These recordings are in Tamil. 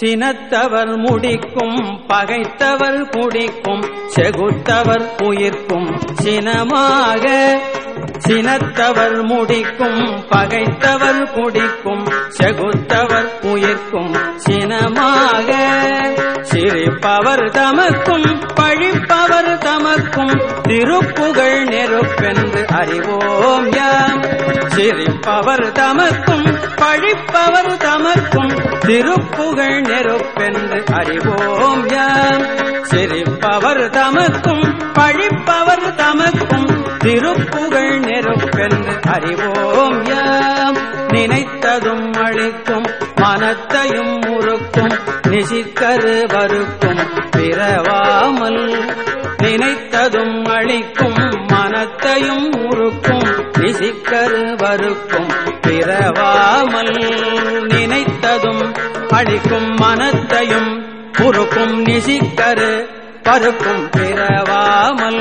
சினத்தவர் முடிக்கும் பகைத்தவர் குடிக்கும் செகுத்தவர் உயிர்க்கும். சினமாக சினத்தவர் முடிக்கும் பகைத்தவர் குடிக்கும் செகுத்தவர் உயிர்க்கும். சினமாக சிரிப்பவர் தமக்கும் பழிப்பவர் தமக்கும். திருப்புகழ் நெருப்பென்று அறிவோம் யாம். சிரிப்பவர் தமக்கும் பழிப்பவர் தமக்கும். திருப்புகழ் நெருப்பென்று அறிவோம் யாம். சிரிப்பவர் தமக்கும் பழிப்பவர் தமக்கும் திருப்புகழ் நெருப்பென்று அறிவோம் யாம். நினைத்ததும் அழிக்கும் மனத்தையும் முறுக்கும் நிசிக்கரு வருக்கும் பிறவாமல் நினைத்ததும் அழிக்கும் மனத்தையும் முறுக்கும் நிசிக்கரு வருக்கும் பிறவாமல் நினைத்ததும் அழிக்கும் மனத்தையும் பொறுக்கும் நிசிக்கரு பருக்கும் பிறவாமல்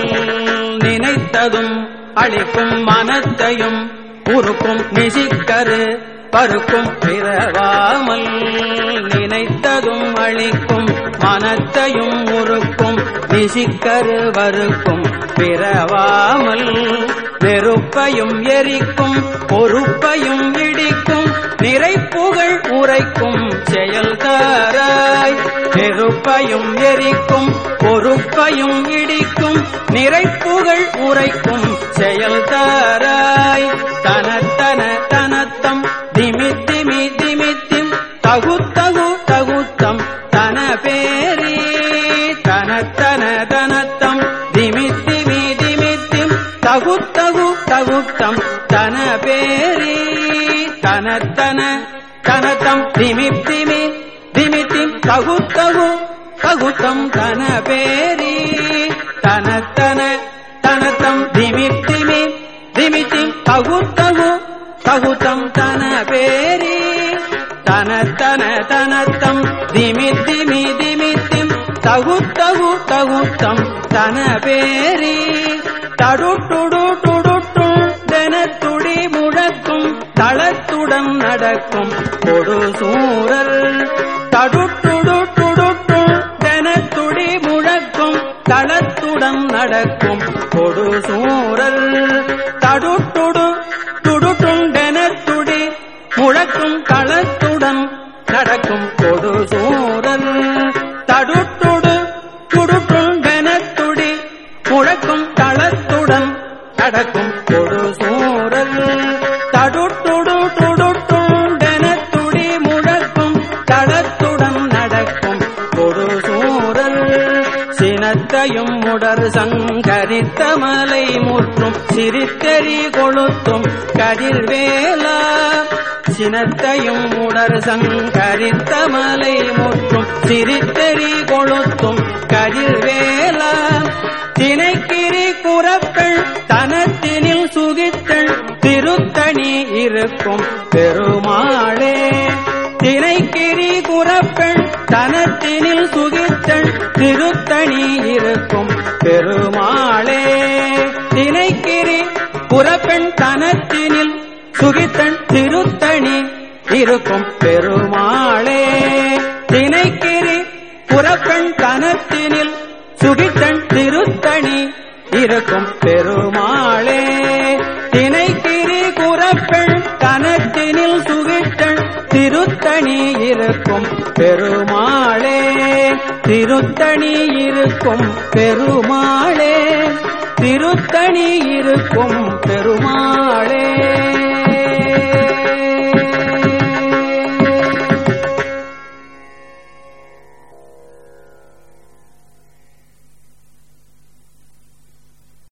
நினைத்ததும் அழிக்கும் மனத்தையும் உருக்கும் நிசிக்கரு பருக்கும் பிறவாமல் நினைத்ததும் அழிக்கும் மனத்தையும் உருக்கும் பிறவாமல் நெருப்பையும் எரிக்கும் பொறுப்பையும் இடிக்கும் நிறைப்புகழ் உரைக்கும் செயல்தாராய். நெருப்பையும் எரிக்கும் பொறுப்பையும் இடிக்கும் நிறைப்புகழ் உரைக்கும் செயல்தாராய். தனத்தன தனத்தம் திமி திமி திமித்திம் தகுத்தகு தகுத்தம் தன பேர் திமித்திம் தகுத்தகு தகுத்தம் தன பேரி தனத்தன தனத்தம் திமி திமி திமித்திம் தகுத்தகு தகுத்தம் தன பேரி தனத்தன தனத்தம் திமி திமி திமித்திம் தகுத்தகு தகுத்தம் தன பேரி தனத்தன தனத்தம் திமி திமி திமித்திம் தகுத்தகு தகுத்தம் தன பேரி தடுட்டுடு டுடுட்டும் தெனத்துடி முழக்கும் தளத்துடன் நடக்கும் கொடு சூரல். தடுட்டுடு டுடுட்டும் தெனத்துடி முழக்கும் தளத்துடன் நடக்கும் கொடு சூரல். தடுட்டுடு துடுட்டும் தெனத்துடி முழக்கும் தளத்துடன் நடக்கும் முடர் சங்கரித்த மலை முற்றும் சிரித்தெறி கொளுத்தும் கதிர்வேலா. சினத்தையும் உடர் சங்கரித்த மலை முற்றும் சிரித்தெறி கொளுத்தும் கதிர்வேலா. தினைக்கிரி குறப்பெள் தனத்தினில் சுகித்தள் திருத்தணி இருக்கும் பெருமாளே மனத்தினில் சுகித்தன் திருத்தணி இருக்கும் பெருமாளே. தினைக்கிரி புறப்பெண் தனத்தினில் சுகித்தன் திருத்தணி இருக்கும் பெருமாளே. தினைக்கிரி புறப்பெண் தனத்தினில் சுகித்தன் திருத்தணி இருக்கும் பெருமாளே. தினைக்கிரி குறப்பெண் கனத்தினில் சுகிட்டன் திருத்தணி இருக்கும் பெருமாளே திருத்தணி இருக்கும் பெருமாளே திருத்தணி இருக்கும் பெருமாளே.